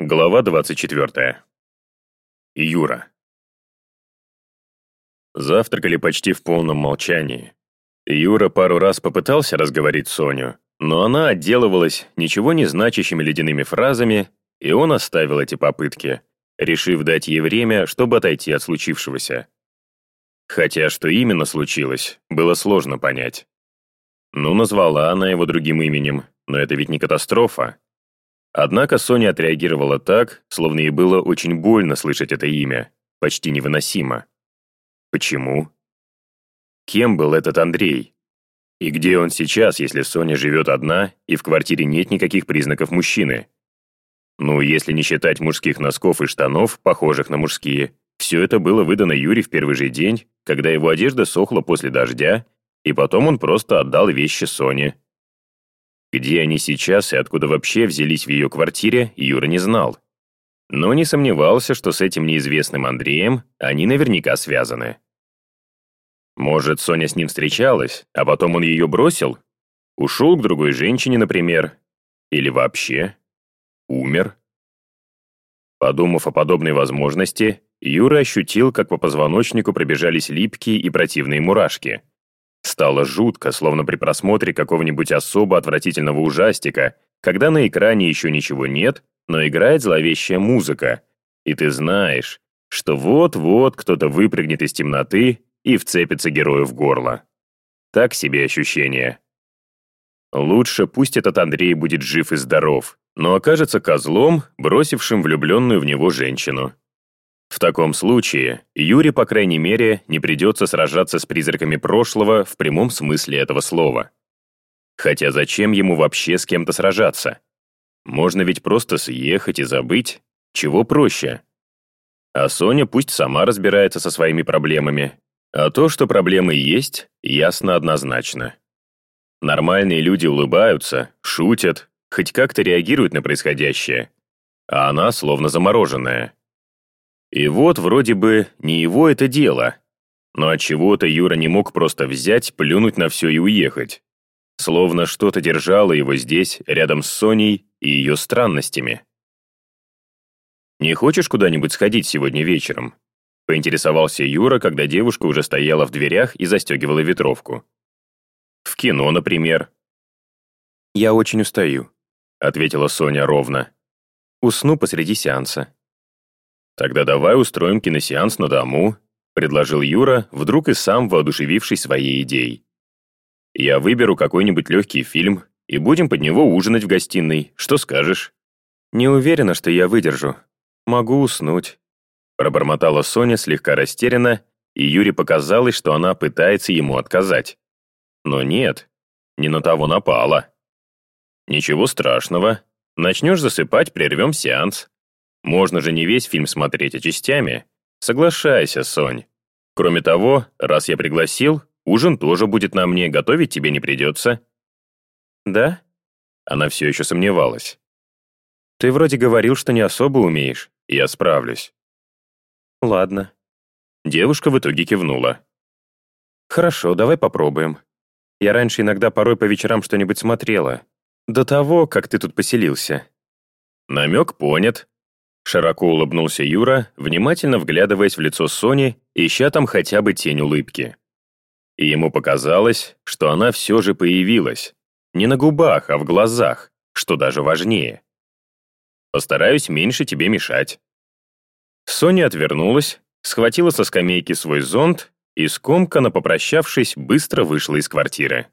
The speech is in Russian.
Глава 24. Юра. Завтракали почти в полном молчании. Юра пару раз попытался разговорить Соню, но она отделывалась ничего не значащими ледяными фразами, и он оставил эти попытки, решив дать ей время, чтобы отойти от случившегося. Хотя что именно случилось, было сложно понять. Ну, назвала она его другим именем, но это ведь не катастрофа. Однако Соня отреагировала так, словно ей было очень больно слышать это имя, почти невыносимо. Почему? Кем был этот Андрей? И где он сейчас, если Соня живет одна и в квартире нет никаких признаков мужчины? Ну, если не считать мужских носков и штанов, похожих на мужские, все это было выдано Юре в первый же день, когда его одежда сохла после дождя, и потом он просто отдал вещи Соне. Где они сейчас и откуда вообще взялись в ее квартире, Юра не знал. Но не сомневался, что с этим неизвестным Андреем они наверняка связаны. Может, Соня с ним встречалась, а потом он ее бросил? Ушел к другой женщине, например? Или вообще? Умер? Подумав о подобной возможности, Юра ощутил, как по позвоночнику пробежались липкие и противные мурашки. Стало жутко, словно при просмотре какого-нибудь особо отвратительного ужастика, когда на экране еще ничего нет, но играет зловещая музыка, и ты знаешь, что вот-вот кто-то выпрыгнет из темноты и вцепится герою в горло. Так себе ощущение. Лучше пусть этот Андрей будет жив и здоров, но окажется козлом, бросившим влюбленную в него женщину. В таком случае Юре, по крайней мере, не придется сражаться с призраками прошлого в прямом смысле этого слова. Хотя зачем ему вообще с кем-то сражаться? Можно ведь просто съехать и забыть, чего проще. А Соня пусть сама разбирается со своими проблемами. А то, что проблемы есть, ясно однозначно. Нормальные люди улыбаются, шутят, хоть как-то реагируют на происходящее. А она словно замороженная. И вот вроде бы не его это дело. Но от чего то Юра не мог просто взять, плюнуть на все и уехать. Словно что-то держало его здесь, рядом с Соней и ее странностями. «Не хочешь куда-нибудь сходить сегодня вечером?» Поинтересовался Юра, когда девушка уже стояла в дверях и застегивала ветровку. «В кино, например». «Я очень устаю», — ответила Соня ровно. «Усну посреди сеанса». «Тогда давай устроим киносеанс на дому», — предложил Юра, вдруг и сам воодушевившись своей идеей. «Я выберу какой-нибудь легкий фильм, и будем под него ужинать в гостиной. Что скажешь?» «Не уверена, что я выдержу. Могу уснуть», — пробормотала Соня слегка растерянно, и Юре показалось, что она пытается ему отказать. Но нет, не на того напала. «Ничего страшного. Начнешь засыпать, прервем сеанс. Можно же не весь фильм смотреть, а частями. Соглашайся, Сонь. Кроме того, раз я пригласил, ужин тоже будет на мне, готовить тебе не придется». «Да?» Она все еще сомневалась. «Ты вроде говорил, что не особо умеешь. Я справлюсь». «Ладно». Девушка в итоге кивнула. «Хорошо, давай попробуем. Я раньше иногда порой по вечерам что-нибудь смотрела. До того, как ты тут поселился». Намек понят. Широко улыбнулся Юра, внимательно вглядываясь в лицо Сони, ища там хотя бы тень улыбки. И ему показалось, что она все же появилась. Не на губах, а в глазах, что даже важнее. «Постараюсь меньше тебе мешать». Соня отвернулась, схватила со скамейки свой зонт и, скомканно попрощавшись, быстро вышла из квартиры.